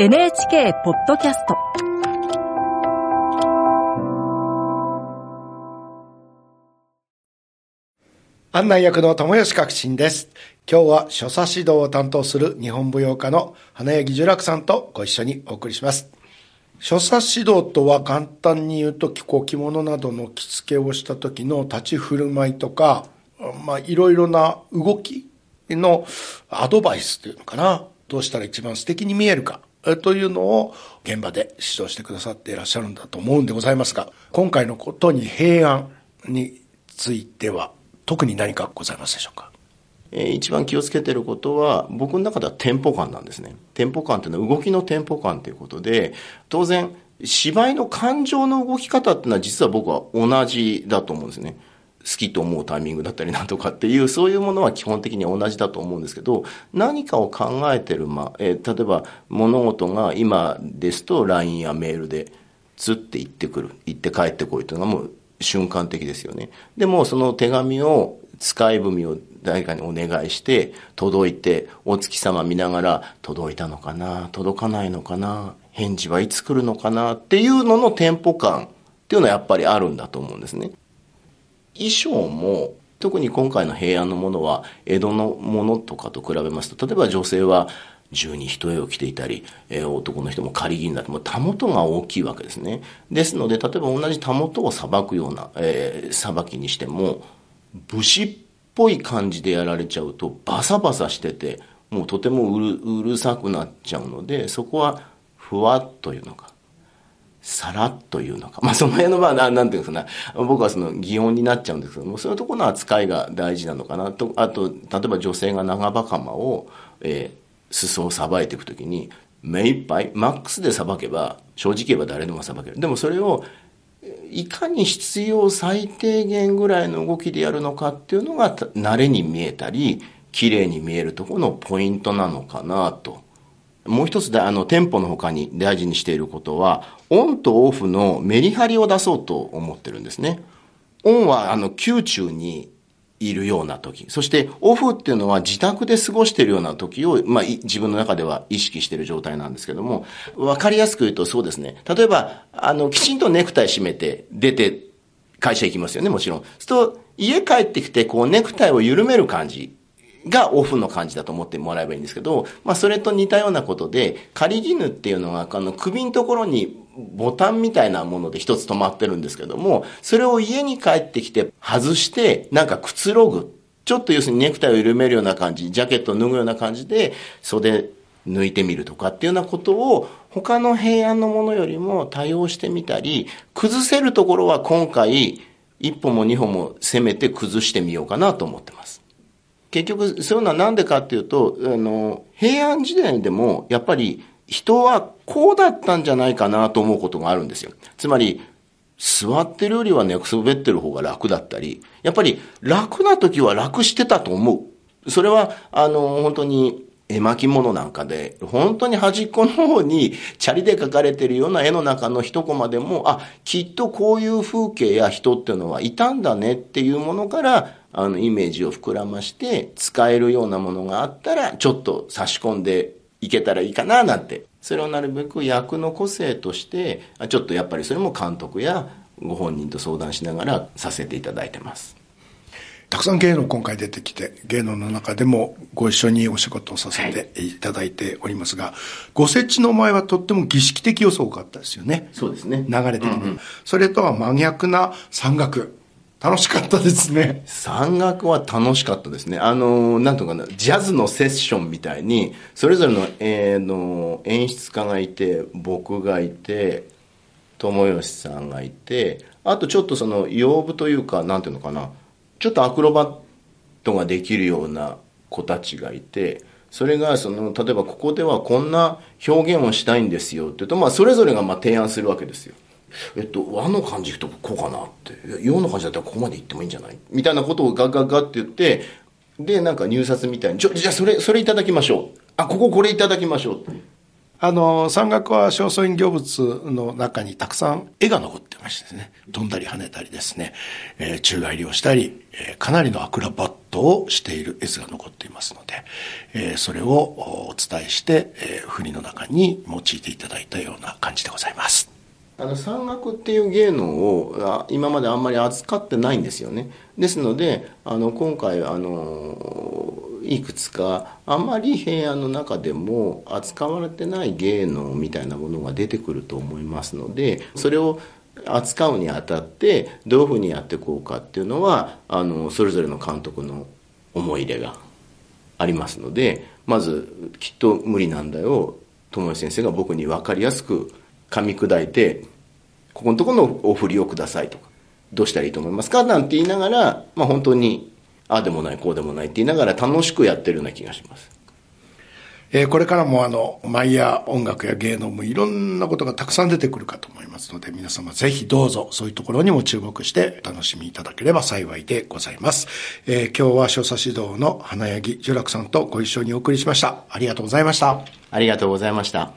NHK ポッドキャスト案内役の友吉革新です。今日は所作指導を担当する日本舞踊家の花柳十楽さんとご一緒にお送りします。所作指導とは簡単に言うと、着物などの着付けをした時の立ち振る舞いとか、まあいろいろな動きのアドバイスというのかな。どうしたら一番素敵に見えるか。というのを現場で指導してくださっていらっしゃるんだと思うんでございますが、今回のことに平安については特に何かございますでしょうか？一番気をつけてることは、僕の中ではテンポ感なんですね。テンポ感っていうのは動きのテンポ感ということで、当然、芝居の感情の動き方っていうのは実は僕は同じだと思うんですね。好きと思うタイミングだったりなんとかっていう、そういうものは基本的に同じだと思うんですけど、何かを考えてる、ま、えー例えば物事が今ですと LINE やメールで、つって行ってくる、行って帰ってこいというのがもう瞬間的ですよね。でもその手紙を使い文を誰かにお願いして届いてお月様見ながら届いたのかな届かないのかな返事はいつ来るのかなっていうののテンポ感っていうのはやっぱりあるんだと思うんですね。衣装も特に今回の平安のものは江戸のものとかと比べますと例えば女性は十二一重を着ていたり、えー男の人も仮銀だともうたもとが大きいわけですね。ですので例えば同じたもとをさばくようなえーさば、きにしても武士っぽい感じでやられちゃうとバサバサしててもうとてもうるうるさくなっちゃうのでそこはふわっというのか。さらっというのか。まあ、その辺の、まあ、なんていうんですかね。僕はその擬音になっちゃうんですけども、そういうところの扱いが大事なのかなと。あと、例えば女性が長袴を、えー裾をさばいていくときに、目いっぱい、マックスでさばけば、正直言えば誰でもさばける。でもそれを、いかに必要最低限ぐらいの動きでやるのかっていうのが、慣れに見えたり、綺麗に見えるところのポイントなのかなと。もう一つで、あの、店舗の他に大事にしていることは、オンとオフのメリハリを出そうと思ってるんですね。オンは、あの、宮中にいるような時。そして、オフっていうのは自宅で過ごしているような時を、まあ、自分の中では意識している状態なんですけども、わかりやすく言うとそうですね。例えば、あの、きちんとネクタイ締めて、出て、会社行きますよね、もちろん。そうすると、家帰ってきて、こう、ネクタイを緩める感じ。がオフの感じだと思ってもらえばいいんですけど、まあそれと似たようなことで、仮絹っていうのが、あの首のところにボタンみたいなもので一つ止まってるんですけども、それを家に帰ってきて外して、なんかくつろぐ。ちょっと要するにネクタイを緩めるような感じ、ジャケットを脱ぐような感じで、袖抜いてみるとかっていうようなことを、他の平安のものよりも多用してみたり、崩せるところは今回、一歩も二歩も攻めて崩してみようかなと思ってます。結局、そういうのはなんでかっていうと、あの、平安時代でも、やっぱり人はこうだったんじゃないかなと思うことがあるんですよ。つまり、座ってるよりは寝くそべってる方が楽だったり、やっぱり楽な時は楽してたと思う。それは、あの、本当に、絵巻物なんかで、本当に端っこの方に、チャリで描かれてるような絵の中の一コマでも、あ、きっとこういう風景や人っていうのはいたんだねっていうものから、あの、イメージを膨らまして、使えるようなものがあったら、ちょっと差し込んでいけたらいいかな、なんて。それをなるべく役の個性として、あちょっとやっぱりそれも監督やご本人と相談しながらさせていただいてます。たくさん芸能今回出てきて、芸能の中でもご一緒にお仕事をさせていただいておりますが、ご設置の前はとっても儀式的要素多かったですよね。そうですね。流れ的に。それとは真逆な山岳。楽しかったですね。山岳は楽しかったですね。あの、なんとかな、ジャズのセッションみたいに、それぞれの、えーの演出家がいて、僕がいて、友吉さんがいて、あとちょっとその、養部というか、なんていうのかな、ちょっとアクロバットができるような子たちがいて、それがその、例えばここではこんな表現をしたいんですよって言うと、まあそれぞれがまあ提案するわけですよ。えっと、和の感じいくとこうかなって、洋の感じだったらここまで行ってもいいんじゃない？みたいなことをガッガッガッって言って、で、なんか入札みたいに、ちょ、じゃあそれ、それいただきましょう。あ、こここれいただきましょう。あの、山岳は正倉院行物の中にたくさん絵が残ってましてですね、飛んだり跳ねたりですね、えー、宙返りをしたり、えー、かなりのアクロバットをしている絵図が残っていますので、えー、それをお伝えして、えー、振りの中に用いていただいたような感じでございます。あの山岳っていう芸能を今まであんまり扱ってないんですよね。ですのであの今回あのいくつかあまり平安の中でも扱われてない芸能みたいなものが出てくると思いますのでそれを扱うにあたってどういうふうにやっていこうかっていうのはあのそれぞれの監督の思い入れがありますのでまずきっと無理なんだよ友吉先生が僕に分かりやすく噛み砕いて、ここのところのお振りをくださいとか、どうしたらいいと思いますか？なんて言いながら、まあ本当に、ああでもない、こうでもないって言いながら楽しくやってるような気がします。えー、これからもあの、舞や音楽や芸能もいろんなことがたくさん出てくるかと思いますので、皆様ぜひどうぞそういうところにも注目してお楽しみいただければ幸いでございます。えー、今日は所作指導の花柳十楽さんとご一緒にお送りしました。ありがとうございました。ありがとうございました。